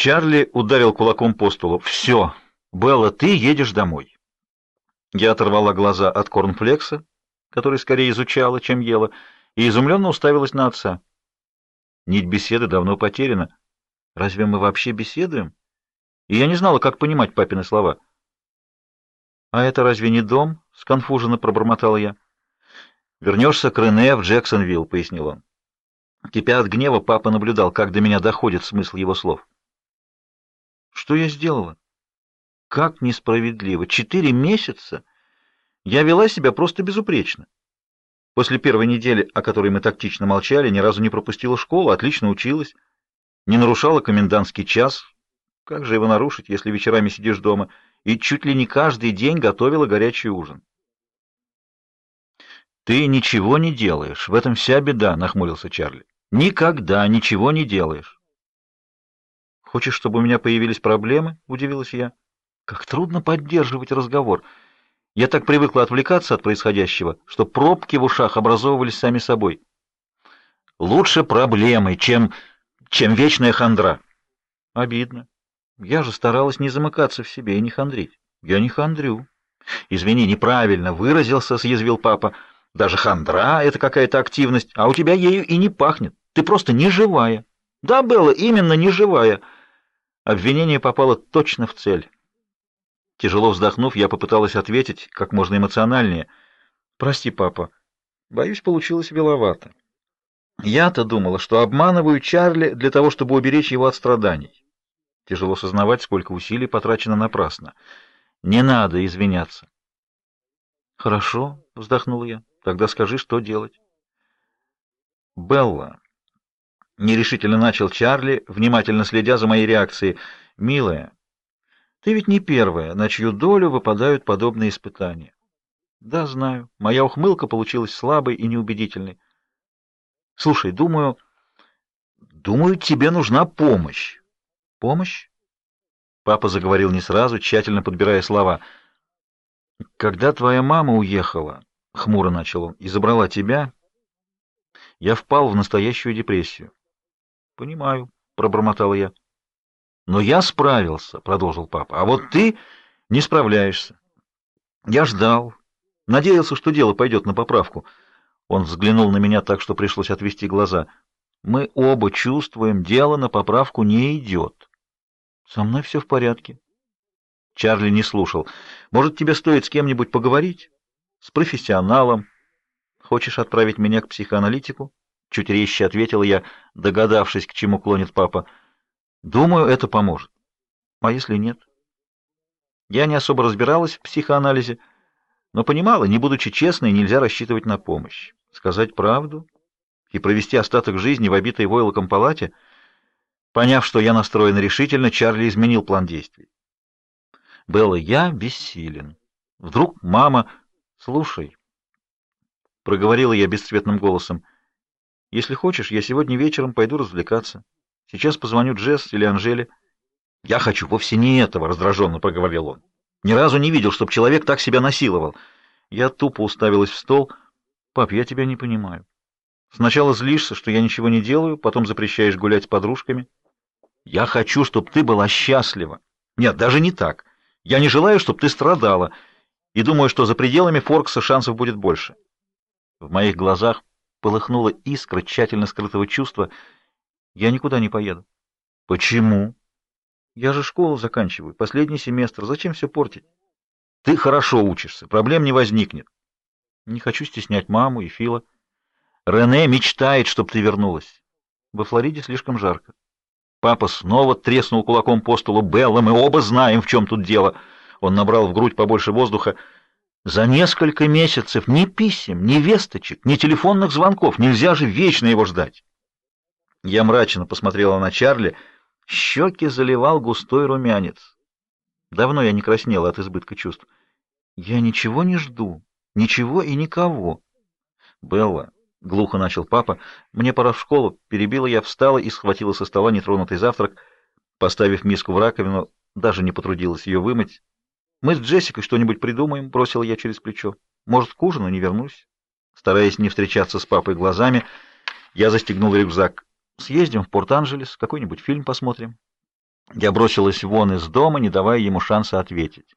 Чарли ударил кулаком по столу. «Все, Белла, ты едешь домой». Я оторвала глаза от корнфлекса, который скорее изучала, чем ела, и изумленно уставилась на отца. Нить беседы давно потеряна. Разве мы вообще беседуем? И я не знала, как понимать папины слова. «А это разве не дом?» — сконфуженно пробормотала я. «Вернешься к Рене в Джексонвилл», — пояснил он. Кипя от гнева, папа наблюдал, как до меня доходит смысл его слов. «Что я сделала?» «Как несправедливо! Четыре месяца я вела себя просто безупречно. После первой недели, о которой мы тактично молчали, ни разу не пропустила школу, отлично училась, не нарушала комендантский час. Как же его нарушить, если вечерами сидишь дома?» и чуть ли не каждый день готовила горячий ужин. «Ты ничего не делаешь, в этом вся беда», — нахмурился Чарли. «Никогда ничего не делаешь». «Хочешь, чтобы у меня появились проблемы?» — удивилась я. «Как трудно поддерживать разговор. Я так привыкла отвлекаться от происходящего, что пробки в ушах образовывались сами собой. Лучше проблемы, чем, чем вечная хандра». «Обидно. Я же старалась не замыкаться в себе и не хандрить. Я не хандрю. Извини, неправильно выразился, съязвил папа. Даже хандра — это какая-то активность, а у тебя ею и не пахнет. Ты просто не живая. Да, Белла, именно не живая. Обвинение попало точно в цель. Тяжело вздохнув, я попыталась ответить как можно эмоциональнее. «Прости, папа. Боюсь, получилось веловато. Я-то думала, что обманываю Чарли для того, чтобы уберечь его от страданий. Тяжело сознавать, сколько усилий потрачено напрасно. Не надо извиняться. Хорошо, вздохнул я. Тогда скажи, что делать. Белла. Нерешительно начал Чарли, внимательно следя за моей реакцией. Милая, ты ведь не первая, на чью долю выпадают подобные испытания. Да, знаю. Моя ухмылка получилась слабой и неубедительной. Слушай, думаю, думаю, тебе нужна помощь. Помощь? Папа заговорил не сразу, тщательно подбирая слова. Когда твоя мама уехала, хмуро начал он, и забрала тебя, я впал в настоящую депрессию. Понимаю, пробормотал я. Но я справился, продолжил папа. А вот ты не справляешься. Я ждал, надеялся, что дело пойдет на поправку. Он взглянул на меня так, что пришлось отвести глаза. Мы оба чувствуем, дело на поправку не идет. Со мной все в порядке. Чарли не слушал. Может, тебе стоит с кем-нибудь поговорить? С профессионалом? Хочешь отправить меня к психоаналитику? Чуть резче ответил я, догадавшись, к чему клонит папа. Думаю, это поможет. А если нет? Я не особо разбиралась в психоанализе, но понимала, не будучи честной, нельзя рассчитывать на помощь. Сказать правду и провести остаток жизни в обитой войлоком палате — Поняв, что я настроен решительно, Чарли изменил план действий. Белла, я бессилен. Вдруг мама... Слушай, проговорила я бесцветным голосом. Если хочешь, я сегодня вечером пойду развлекаться. Сейчас позвоню Джесс или Анжеле. Я хочу вовсе не этого, раздраженно проговорил он. Ни разу не видел, чтобы человек так себя насиловал. Я тупо уставилась в стол. Пап, я тебя не понимаю. Сначала злишься, что я ничего не делаю, потом запрещаешь гулять с подружками. Я хочу, чтобы ты была счастлива. Нет, даже не так. Я не желаю, чтобы ты страдала, и думаю, что за пределами Форкса шансов будет больше. В моих глазах полыхнула искра тщательно скрытого чувства. Я никуда не поеду. Почему? Я же школу заканчиваю, последний семестр. Зачем все портить? Ты хорошо учишься, проблем не возникнет. Не хочу стеснять маму и Фила. Рене мечтает, чтобы ты вернулась. Во Флориде слишком жарко. Папа снова треснул кулаком по столу. «Белла, мы оба знаем, в чем тут дело!» Он набрал в грудь побольше воздуха. «За несколько месяцев ни писем, ни весточек, ни телефонных звонков. Нельзя же вечно его ждать!» Я мрачно посмотрела на Чарли. Щеки заливал густой румянец. Давно я не краснела от избытка чувств. «Я ничего не жду. Ничего и никого. Белла, — глухо начал папа. «Мне пора в школу». Перебила я, встала и схватила со стола нетронутый завтрак, поставив миску в раковину, даже не потрудилась ее вымыть. «Мы с Джессикой что-нибудь придумаем», — бросила я через плечо. «Может, к ужину не вернусь?» Стараясь не встречаться с папой глазами, я застегнул рюкзак. «Съездим в Порт-Анджелес, какой-нибудь фильм посмотрим». Я бросилась вон из дома, не давая ему шанса ответить.